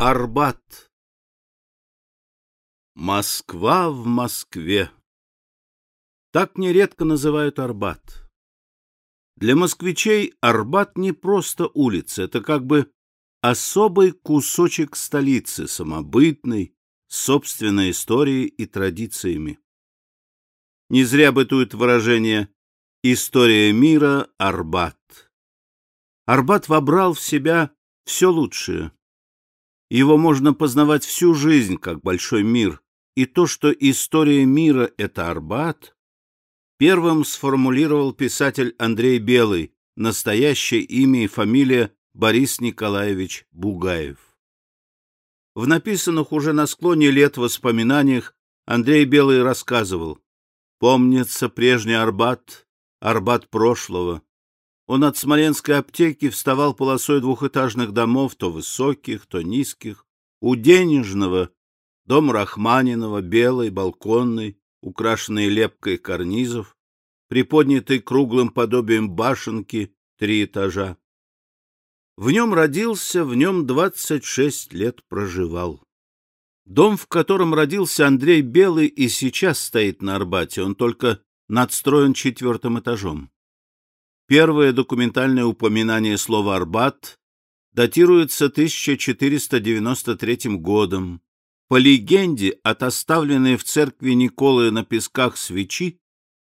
Арбат Москва в Москве Так нередко называют Арбат. Для москвичей Арбат не просто улица, это как бы особый кусочек столицы, самобытный, с собственной историей и традициями. Не зря бытует выражение «История мира Арбат». Арбат вобрал в себя все лучшее. Его можно познавать всю жизнь, как большой мир, и то, что история мира — это Арбат, первым сформулировал писатель Андрей Белый, настоящее имя и фамилия Борис Николаевич Бугаев. В написанных уже на склоне лет воспоминаниях Андрей Белый рассказывал «Помнится прежний Арбат, Арбат прошлого, он от Смоленской аптеки вставал полосой двухэтажных домов, то высоких, то низких. У денежного дом Рахманинова, белый, балконный, украшенный лепкой карнизов, приподнятый круглым подобием башенки, три этажа. В нем родился, в нем двадцать шесть лет проживал. Дом, в котором родился Андрей Белый, и сейчас стоит на Арбате, он только надстроен четвертым этажом. Первое документальное упоминание слова «Арбат» датируется 1493 годом. По легенде, от оставленной в церкви Николы на песках свечи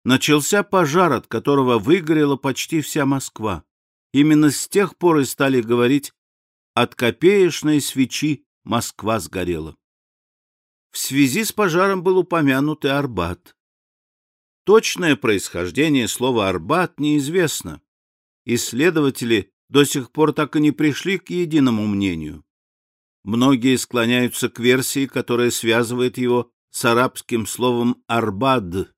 начался пожар, от которого выгорела почти вся Москва. Именно с тех пор и стали говорить «от копеечной свечи Москва сгорела». В связи с пожаром был упомянут и Арбат. Точное происхождение слова «Арбат» неизвестно. Исследователи до сих пор так и не пришли к единому мнению. Многие склоняются к версии, которая связывает его с арабским словом «арбад»,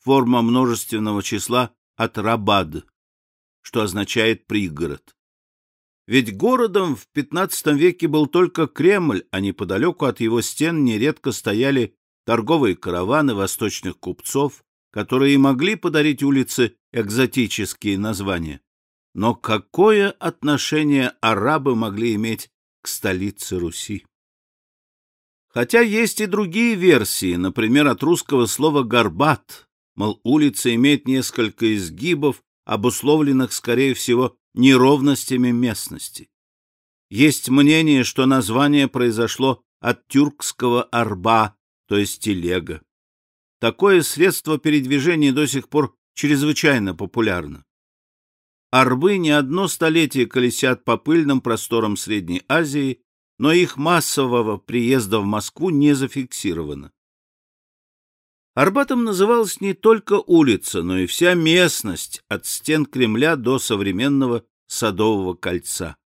форма множественного числа от «рабад», что означает «пригород». Ведь городом в XV веке был только Кремль, а неподалеку от его стен нередко стояли торговые караваны восточных купцов, которые могли подарить улице экзотические названия. Но какое отношение арабы могли иметь к столице Руси? Хотя есть и другие версии, например, от русского слова «горбат», мол, улица имеет несколько изгибов, обусловленных, скорее всего, неровностями местности. Есть мнение, что название произошло от тюркского «арба», то есть телега. Такое средство передвижения до сих пор чрезвычайно популярно. Арбы не одно столетие колесят по пыльным просторам Средней Азии, но их массового приезда в Москву не зафиксировано. Арбатом называлась не только улица, но и вся местность от стен Кремля до современного Садового кольца.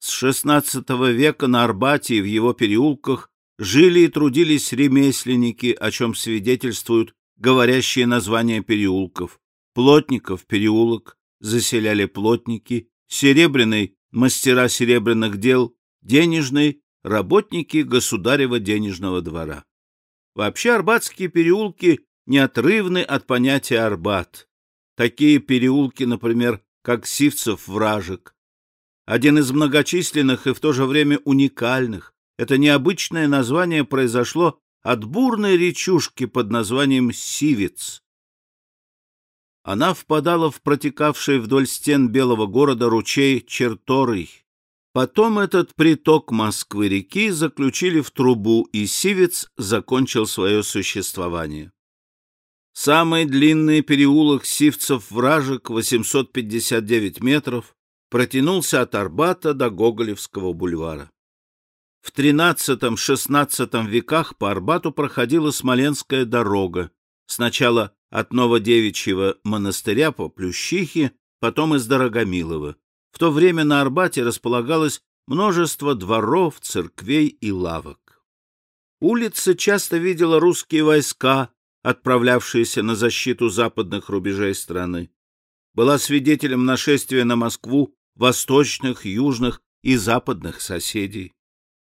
С XVI века на Арбате и в его переулках жили и трудились ремесленники, о чем свидетельствуют говорящие названия переулков. Плотников переулок, заселяли плотники, серебряный — мастера серебряных дел, денежный — работники государева денежного двора. Вообще арбатские переулки неотрывны от понятия Арбат. Такие переулки, например, как Сивцев-Вражек. Один из многочисленных и в то же время уникальных, это необычное название произошло от бурной речушки под названием Сивец. Она впадала в протекавший вдоль стен белого города ручей Черторый. Потом этот приток Москвы-реки заключили в трубу, и Сивец закончил свое существование. Самый длинный переулок Сивцев-Вражек, 859 метров, протянулся от Арбата до Гоголевского бульвара. В XIII-XVI веках по Арбату проходила Смоленская дорога, сначала от Новодевичьего монастыря по Плющихе, потом из Дорогомилова. В то время на Арбате располагалось множество дворов, церквей и лавок. Улица часто видела русские войска, отправлявшиеся на защиту западных рубежей страны. Была свидетелем нашествия на Москву восточных, южных и западных соседей.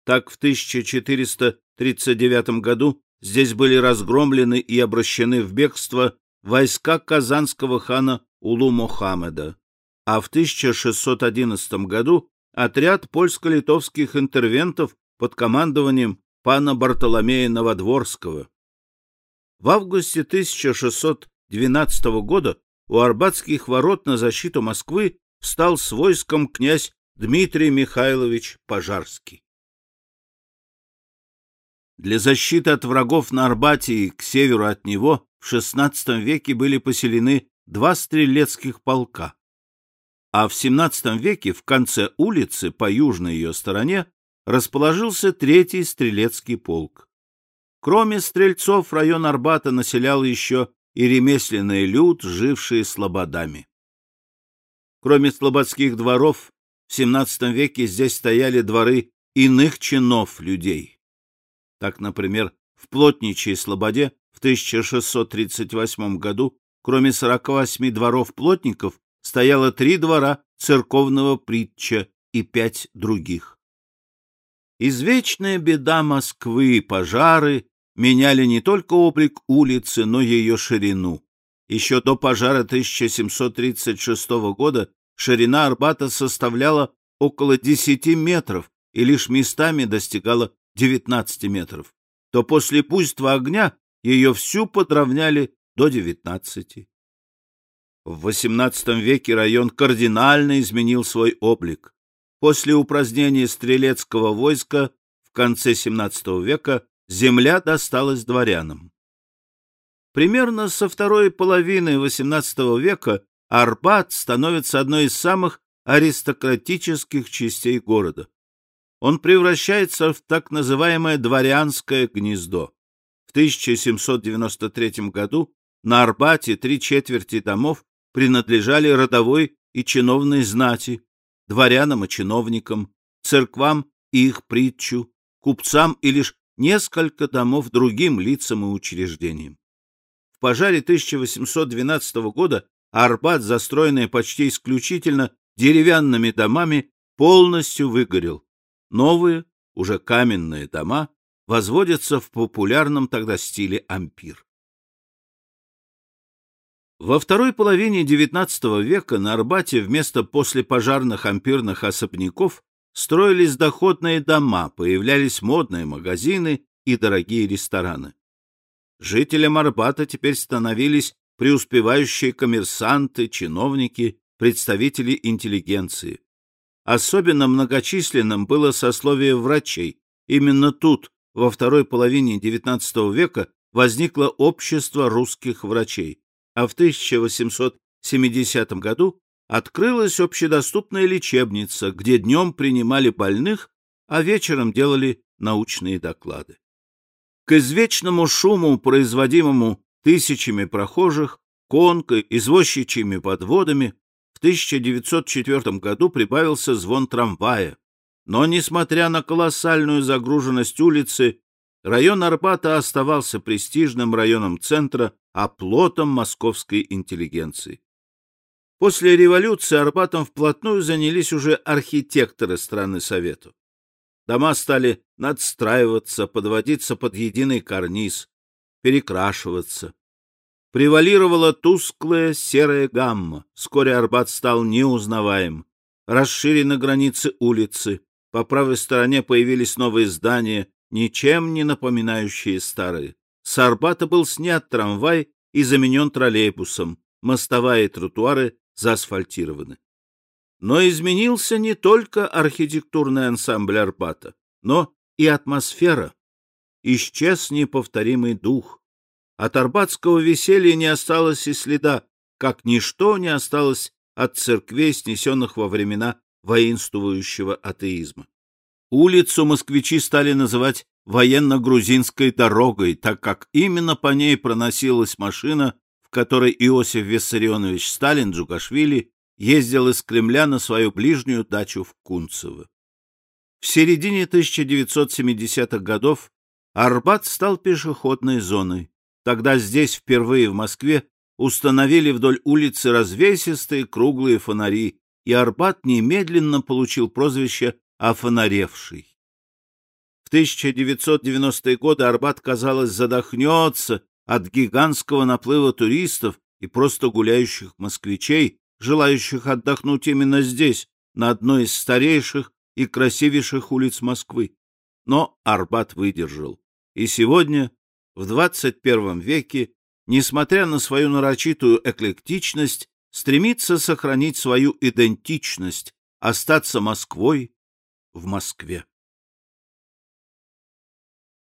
Так в 1439 году здесь были разгромлены и обращены в бегство войска казанского хана Улу Мохаммеда, а в 1611 году отряд польско-литовских интервентов под командованием пана Бартоломея Новодворского. В августе 1612 года у Арбатских ворот на защиту Москвы встал с войском князь Дмитрий Михайлович Пожарский. Для защиты от врагов на Арбате и к северу от него в XVI веке были поселены два стрелецких полка, а в XVII веке в конце улицы по южной ее стороне расположился третий стрелецкий полк. Кроме стрельцов, район Арбата населял еще и ремесленный люд, живший слободами. Кроме слободских дворов, в XVII веке здесь стояли дворы иных чинов людей. Так, например, в Плотничьей Слободе в 1638 году, кроме 48 дворов плотников, стояло три двора церковного притча и пять других. Извечная беда Москвы, пожары, меняли не только облик улицы, но и ее ширину. Еще до пожара 1736 года ширина Арбата составляла около 10 метров и лишь местами достигала 19 метров, то после буйства огня ее всю подровняли до 19. В XVIII веке район кардинально изменил свой облик. После упразднения стрелецкого войска в конце XVII века земля досталась дворянам. Примерно со второй половины XVIII века Арбат становится одной из самых аристократических частей города он превращается в так называемое дворянское гнездо. В 1793 году на Арбате три четверти домов принадлежали родовой и чиновной знати, дворянам и чиновникам, церквам и их притчу, купцам и лишь несколько домов другим лицам и учреждениям. В пожаре 1812 года Арбат, застроенный почти исключительно деревянными домами, полностью выгорел. Новые, уже каменные дома возводятся в популярном тогда стиле ампир. Во второй половине XIX века на Арбате вместо послепожарных ампирных особняков строились доходные дома, появлялись модные магазины и дорогие рестораны. Жителям Арбата теперь становились преуспевающие коммерсанты, чиновники, представители интеллигенции. Особенно многочисленным было сословие врачей. Именно тут, во второй половине XIX века, возникло общество русских врачей, а в 1870 году открылась общедоступная лечебница, где днем принимали больных, а вечером делали научные доклады. К извечному шуму, производимому тысячами прохожих, конкой, извозчичьими подводами, 1904 году прибавился звон трамвая. Но, несмотря на колоссальную загруженность улицы, район Арбата оставался престижным районом центра, оплотом московской интеллигенции. После революции Арбатом вплотную занялись уже архитекторы страны Совету. Дома стали надстраиваться, подводиться под единый карниз, перекрашиваться. Превалировала тусклая серая гамма. Вскоре Арбат стал неузнаваем. Расширены границы улицы. По правой стороне появились новые здания, ничем не напоминающие старые. С Арбата был снят трамвай и заменен троллейбусом. Мостовая и тротуары заасфальтированы. Но изменился не только архитектурный ансамбль Арбата, но и атмосфера. Исчез неповторимый дух. От арбатского веселья не осталось и следа, как ничто не осталось от церквей, снесенных во времена воинствующего атеизма. Улицу москвичи стали называть военно-грузинской дорогой, так как именно по ней проносилась машина, в которой Иосиф Виссарионович Сталин Джугашвили ездил из Кремля на свою ближнюю дачу в Кунцево. В середине 1970-х годов Арбат стал пешеходной зоной. Тогда здесь впервые в Москве установили вдоль улицы развесистые круглые фонари, и Арбат немедленно получил прозвище «Офонаревший». В 1990-е годы Арбат, казалось, задохнется от гигантского наплыва туристов и просто гуляющих москвичей, желающих отдохнуть именно здесь, на одной из старейших и красивейших улиц Москвы. Но Арбат выдержал. И сегодня, в 21 веке, несмотря на свою нарочитую эклектичность, стремится сохранить свою идентичность, остаться Москвой в Москве.